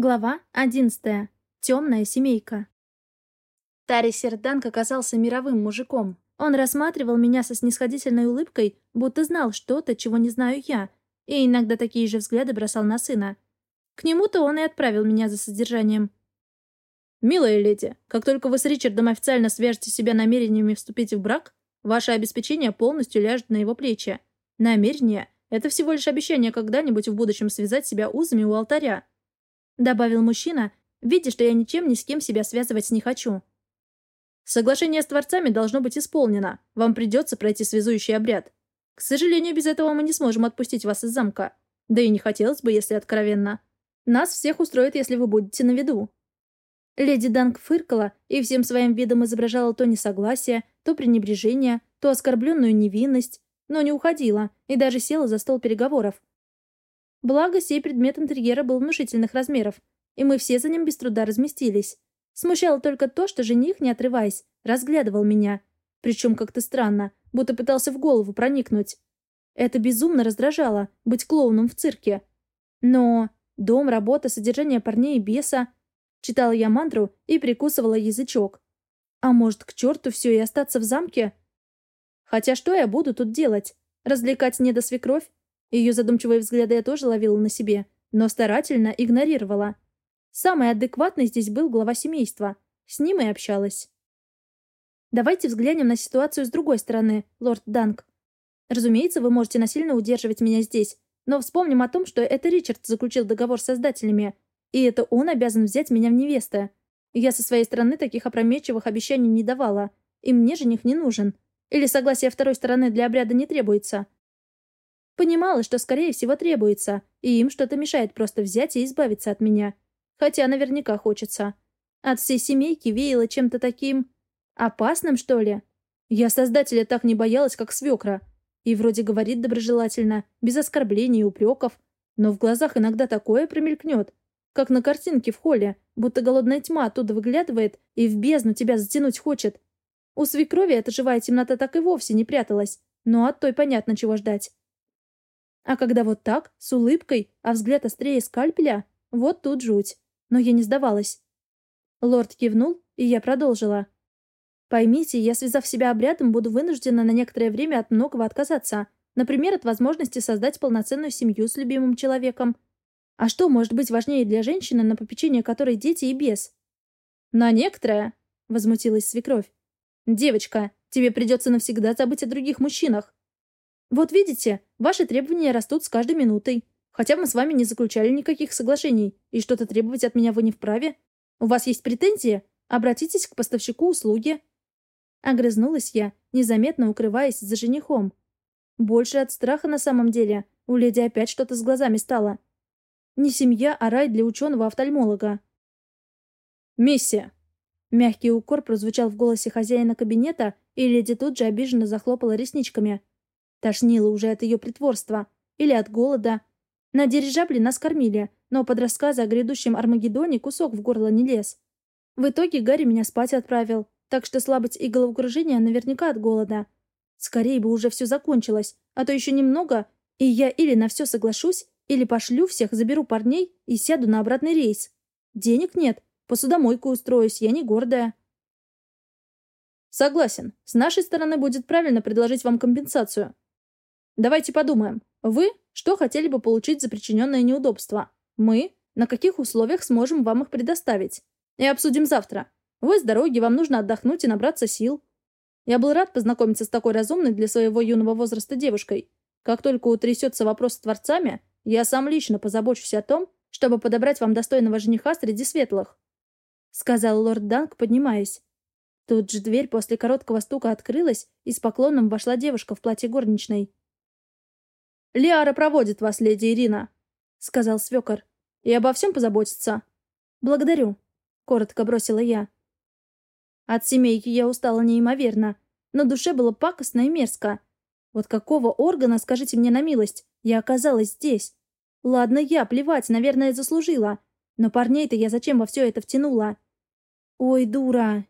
Глава 11. Темная семейка. Тари Серданг оказался мировым мужиком. Он рассматривал меня со снисходительной улыбкой, будто знал что-то, чего не знаю я, и иногда такие же взгляды бросал на сына. К нему-то он и отправил меня за содержанием. «Милая леди, как только вы с Ричардом официально свяжете себя намерениями вступить в брак, ваше обеспечение полностью ляжет на его плечи. Намерение — это всего лишь обещание когда-нибудь в будущем связать себя узами у алтаря, добавил мужчина, видя, что я ничем ни с кем себя связывать не хочу. Соглашение с Творцами должно быть исполнено. Вам придется пройти связующий обряд. К сожалению, без этого мы не сможем отпустить вас из замка. Да и не хотелось бы, если откровенно. Нас всех устроит, если вы будете на виду». Леди Данг фыркала и всем своим видом изображала то несогласие, то пренебрежение, то оскорбленную невинность, но не уходила и даже села за стол переговоров, Благо, сей предмет интерьера был внушительных размеров, и мы все за ним без труда разместились. Смущало только то, что жених, не отрываясь, разглядывал меня. Причем как-то странно, будто пытался в голову проникнуть. Это безумно раздражало, быть клоуном в цирке. Но дом, работа, содержание парней и беса... Читала я мантру и прикусывала язычок. А может, к черту все и остаться в замке? Хотя что я буду тут делать? Развлекать недосвекровь? Ее задумчивые взгляды я тоже ловила на себе, но старательно игнорировала. Самый адекватный здесь был глава семейства. С ним и общалась. Давайте взглянем на ситуацию с другой стороны, лорд Данк. Разумеется, вы можете насильно удерживать меня здесь, но вспомним о том, что это Ричард заключил договор с создателями, и это он обязан взять меня в невесты. Я со своей стороны таких опрометчивых обещаний не давала, и мне жених не нужен. Или согласие второй стороны для обряда не требуется. Понимала, что, скорее всего, требуется, и им что-то мешает просто взять и избавиться от меня. Хотя наверняка хочется. От всей семейки веяло чем-то таким... опасным, что ли? Я создателя так не боялась, как свекра. И вроде говорит доброжелательно, без оскорблений и упреков. Но в глазах иногда такое промелькнет. Как на картинке в холле, будто голодная тьма оттуда выглядывает и в бездну тебя затянуть хочет. У свекрови эта живая темнота так и вовсе не пряталась. Но от той понятно, чего ждать. А когда вот так, с улыбкой, а взгляд острее скальпеля, вот тут жуть. Но я не сдавалась. Лорд кивнул, и я продолжила. Поймите, я, связав себя обрядом, буду вынуждена на некоторое время от многого отказаться. Например, от возможности создать полноценную семью с любимым человеком. А что может быть важнее для женщины, на попечение которой дети и без? «На некоторое?» — возмутилась свекровь. «Девочка, тебе придется навсегда забыть о других мужчинах. Вот видите, ваши требования растут с каждой минутой. Хотя мы с вами не заключали никаких соглашений, и что-то требовать от меня вы не вправе. У вас есть претензии? Обратитесь к поставщику услуги». Огрызнулась я, незаметно укрываясь за женихом. Больше от страха на самом деле. У леди опять что-то с глазами стало. Не семья, а рай для ученого-офтальмолога. «Миссия!» Мягкий укор прозвучал в голосе хозяина кабинета, и леди тут же обиженно захлопала ресничками. Тошнило уже от ее притворства. Или от голода. На дирижабле нас кормили, но под рассказы о грядущем Армагеддоне кусок в горло не лез. В итоге Гарри меня спать отправил, так что слабость и головокружение наверняка от голода. Скорее бы уже все закончилось, а то еще немного, и я или на все соглашусь, или пошлю всех, заберу парней и сяду на обратный рейс. Денег нет, посудомойку устроюсь, я не гордая. Согласен, с нашей стороны будет правильно предложить вам компенсацию. Давайте подумаем. Вы что хотели бы получить за причиненное неудобство? Мы на каких условиях сможем вам их предоставить? И обсудим завтра. Вы с дороги, вам нужно отдохнуть и набраться сил. Я был рад познакомиться с такой разумной для своего юного возраста девушкой. Как только утрясется вопрос с творцами, я сам лично позабочусь о том, чтобы подобрать вам достойного жениха среди светлых», — сказал лорд Данк, поднимаясь. Тут же дверь после короткого стука открылась, и с поклоном вошла девушка в платье горничной. «Лиара проводит вас, леди Ирина», — сказал свекор. «И обо всем позаботится». «Благодарю», — коротко бросила я. От семейки я устала неимоверно. На душе было пакостно и мерзко. Вот какого органа, скажите мне на милость, я оказалась здесь? Ладно, я, плевать, наверное, заслужила. Но парней-то я зачем во все это втянула? Ой, дура,